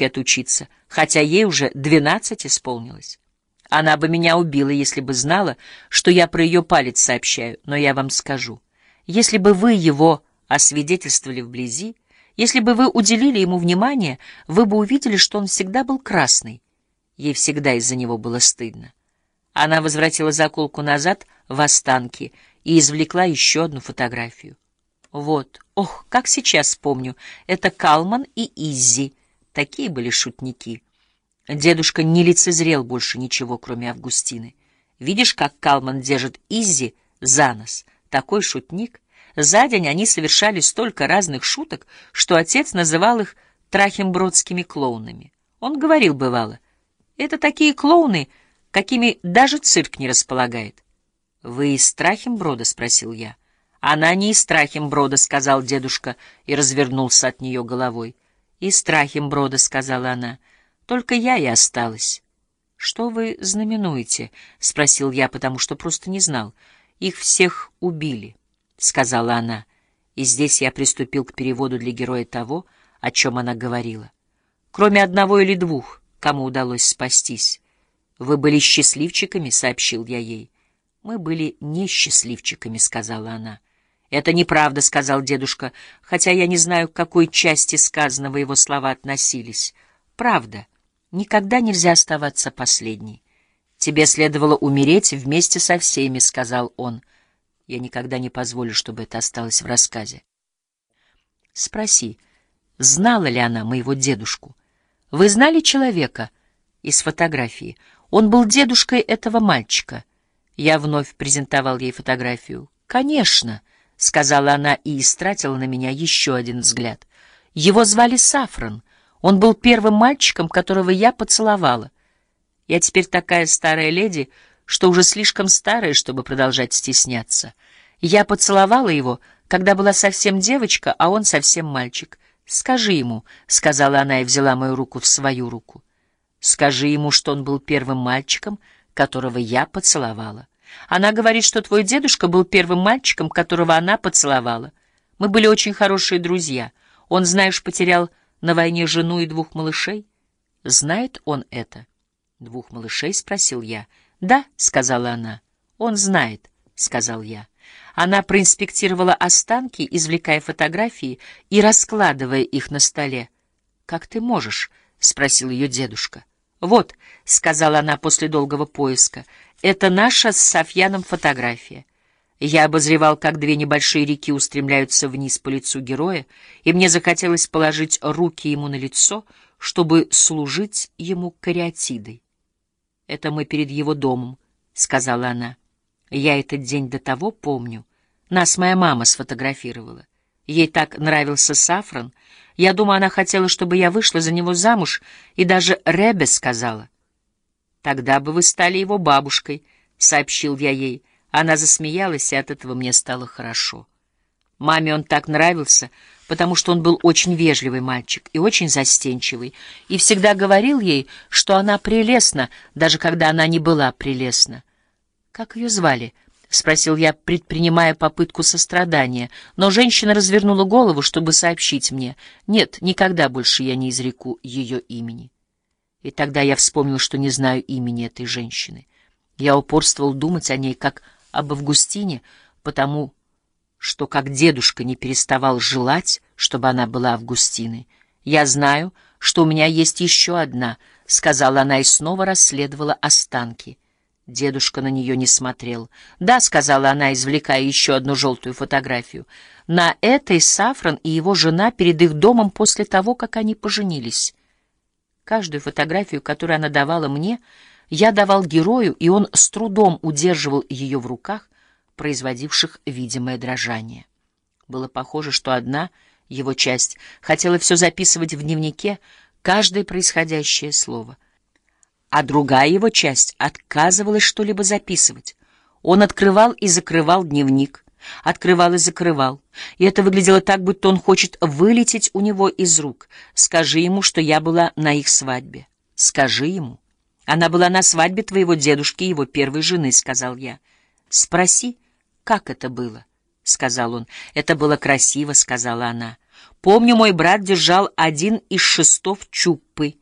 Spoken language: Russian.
отучиться, хотя ей уже двенадцать исполнилось. Она бы меня убила, если бы знала, что я про ее палец сообщаю, но я вам скажу. Если бы вы его освидетельствовали вблизи, если бы вы уделили ему внимание, вы бы увидели, что он всегда был красный. Ей всегда из-за него было стыдно. Она возвратила заколку назад в останки и извлекла еще одну фотографию. Вот, ох, как сейчас помню, это Калман и Иззи. Такие были шутники. Дедушка не лицезрел больше ничего, кроме Августины. Видишь, как Калман держит Иззи за нос? Такой шутник. За день они совершали столько разных шуток, что отец называл их трахембродскими клоунами. Он говорил, бывало, это такие клоуны, какими даже цирк не располагает. — Вы из Трахемброда? — спросил я. — Она не из Трахемброда, — сказал дедушка и развернулся от нее головой. — Из Трахемброда, — сказала она. — Только я и осталась. — Что вы знаменуете? — спросил я, потому что просто не знал. — Их всех убили. —— сказала она, и здесь я приступил к переводу для героя того, о чем она говорила. Кроме одного или двух, кому удалось спастись. «Вы были счастливчиками», — сообщил я ей. «Мы были несчастливчиками», — сказала она. «Это неправда», — сказал дедушка, хотя я не знаю, к какой части сказанного его слова относились. «Правда. Никогда нельзя оставаться последней. Тебе следовало умереть вместе со всеми», — сказал он. Я никогда не позволю, чтобы это осталось в рассказе. Спроси, знала ли она моего дедушку? Вы знали человека из фотографии? Он был дедушкой этого мальчика. Я вновь презентовал ей фотографию. «Конечно», — сказала она и истратила на меня еще один взгляд. «Его звали Сафран. Он был первым мальчиком, которого я поцеловала. Я теперь такая старая леди, что уже слишком старая, чтобы продолжать стесняться. Я поцеловала его, когда была совсем девочка, а он совсем мальчик. «Скажи ему», — сказала она и взяла мою руку в свою руку. «Скажи ему, что он был первым мальчиком, которого я поцеловала. Она говорит, что твой дедушка был первым мальчиком, которого она поцеловала. Мы были очень хорошие друзья. Он, знаешь, потерял на войне жену и двух малышей. Знает он это?» «Двух малышей?» — спросил я. «Да», — сказала она. «Он знает», — сказал я. Она проинспектировала останки, извлекая фотографии и раскладывая их на столе. «Как ты можешь?» — спросил ее дедушка. «Вот», — сказала она после долгого поиска, — «это наша с Софьяном фотография». Я обозревал, как две небольшие реки устремляются вниз по лицу героя, и мне захотелось положить руки ему на лицо, чтобы служить ему кариатидой. «Это мы перед его домом», — сказала она. «Я этот день до того помню. Нас моя мама сфотографировала. Ей так нравился Сафран. Я думаю, она хотела, чтобы я вышла за него замуж, и даже Ребе сказала. «Тогда бы вы стали его бабушкой», — сообщил я ей. Она засмеялась, и от этого мне стало хорошо. Маме он так нравился, потому что он был очень вежливый мальчик и очень застенчивый, и всегда говорил ей, что она прелестна, даже когда она не была прелестна. «Как ее звали?» — спросил я, предпринимая попытку сострадания, но женщина развернула голову, чтобы сообщить мне. «Нет, никогда больше я не изреку ее имени». И тогда я вспомнил, что не знаю имени этой женщины. Я упорствовал думать о ней как об Августине, потому что как дедушка не переставал желать, чтобы она была Августиной. «Я знаю, что у меня есть еще одна», — сказала она и снова расследовала останки. Дедушка на нее не смотрел. «Да», — сказала она, извлекая еще одну желтую фотографию. «На этой Сафран и его жена перед их домом после того, как они поженились». Каждую фотографию, которую она давала мне, я давал герою, и он с трудом удерживал ее в руках, производивших видимое дрожание. Было похоже, что одна, его часть, хотела все записывать в дневнике, каждое происходящее слово, а другая его часть отказывалась что-либо записывать. Он открывал и закрывал дневник, открывал и закрывал, и это выглядело так, будто он хочет вылететь у него из рук. Скажи ему, что я была на их свадьбе. Скажи ему. Она была на свадьбе твоего дедушки и его первой жены, — сказал я. Спроси, «Как это было?» — сказал он. «Это было красиво», — сказала она. Помню, мой брат держал один из шестов чуппы,